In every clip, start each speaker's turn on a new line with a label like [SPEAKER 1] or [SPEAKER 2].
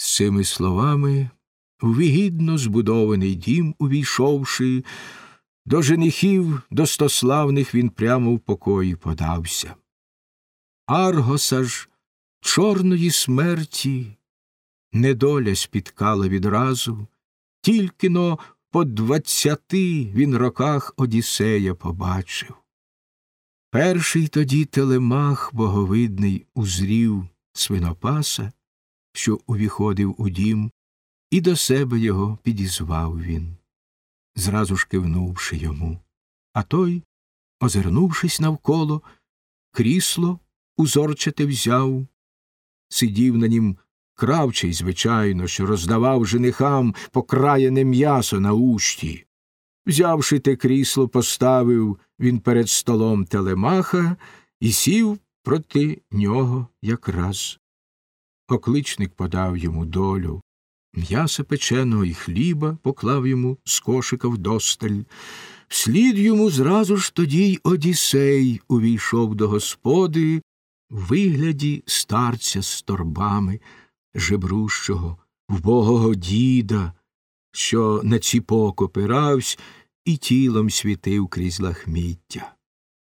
[SPEAKER 1] З цими словами, в вигідно збудований дім, увійшовши, до женихів достославних він прямо в покої подався. Аргоса ж чорної смерті недоля спіткала відразу, тільки но по двадцяти він роках Одіссея побачив. Перший тоді телемах боговидний узрів свинопаса, що увіходив у дім, і до себе його підізвав він, зразу ж кивнувши йому. А той, озирнувшись навколо, крісло узорчате взяв, сидів на нім кравчий, звичайно, що роздавав женихам покраєне м'ясо на ушті. Взявши те крісло, поставив він перед столом телемаха і сів проти нього якраз. Окличник подав йому долю. М'яса печеного і хліба поклав йому з кошика вдосталь. Вслід йому зразу ж тоді й Одісей увійшов до господи в вигляді старця з торбами, жебрущого, вбогого діда, що на ціпок опиравсь і тілом світив крізь лахміття.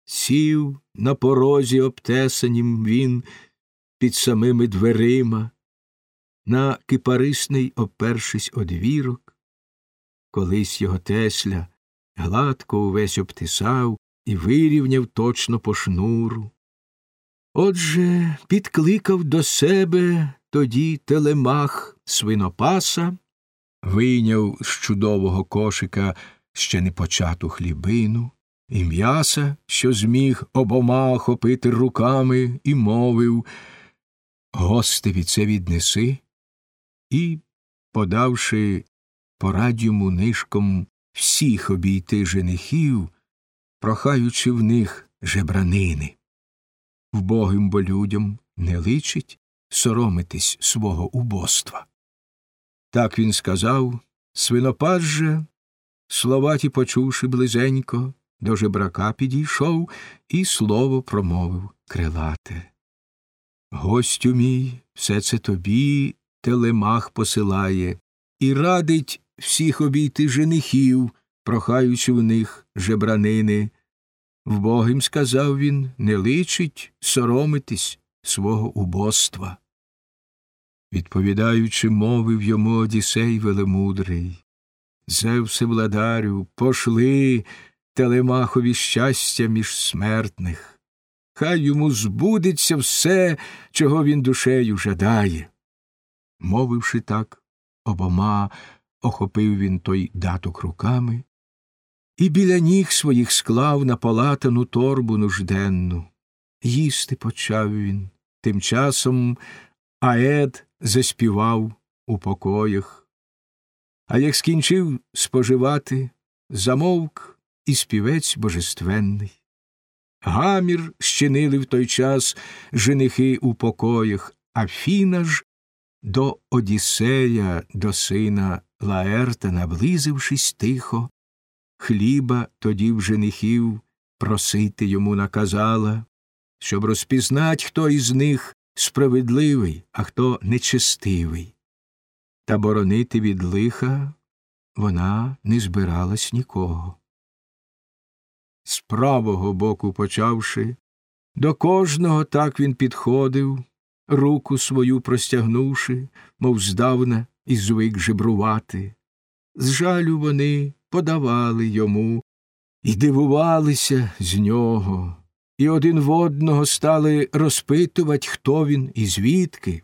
[SPEAKER 1] Сів на порозі обтесанім він під самими дверима, на кипарисний опершись одвірок, колись його тесля гладко увесь обтисав і вирівняв точно по шнуру. Отже, підкликав до себе тоді телемах свинопаса, вийняв з чудового кошика ще не почату хлібину, і м'яса, що зміг обома охопити руками, і мовив Гостеві це віднеси, і, подавши порад йому нишком всіх обійти женихів, прохаючи в них жебранини. Вбогим бо людям не личить соромитись свого убоства. Так він сказав, свинопад же, слова почувши близенько, до жебрака підійшов і слово промовив крилате. Гостю мій, все це тобі телемах посилає, і радить всіх обійти женихів, прохаючи в них жебранини. Вбогим сказав він, не личить соромитись свого убоства. Відповідаючи, мовив йому Одісей велемудрий. Зевсе владарю, пошли телемахові щастя між смертних. Хай йому збудеться все, чого він душею жадає. Мовивши так, обома охопив він той даток руками і біля ніг своїх склав на палатану торбу нужденну. Їсти почав він. Тим часом Аед заспівав у покоях. А як скінчив споживати, замовк і співець божественний. Гамір щинили в той час женихи у покоях, а Фіна ж до Одіссея, до сина Лаерта, наблизившись тихо, хліба тоді в женихів просити йому наказала, щоб розпізнать, хто із них справедливий, а хто нечестивий. Та боронити від лиха вона не збиралась нікого. З правого боку почавши, до кожного так він підходив, руку свою простягнувши, мов здавна і звик жебрувати. З жалю вони подавали йому і дивувалися з нього, і один в одного стали розпитувати, хто він і звідки.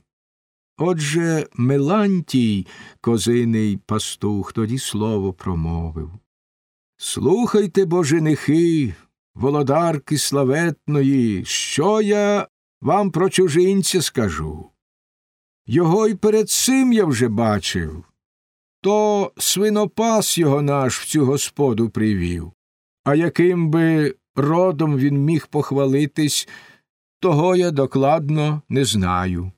[SPEAKER 1] Отже, Мелантій, козиний пастух, тоді слово промовив Слухайте, бо женихи, володарки славетної, що я вам про чужинця скажу. Його й перед цим я вже бачив. То свинопас його наш в цю господу привів, а яким би родом він міг похвалитись, того я докладно не знаю.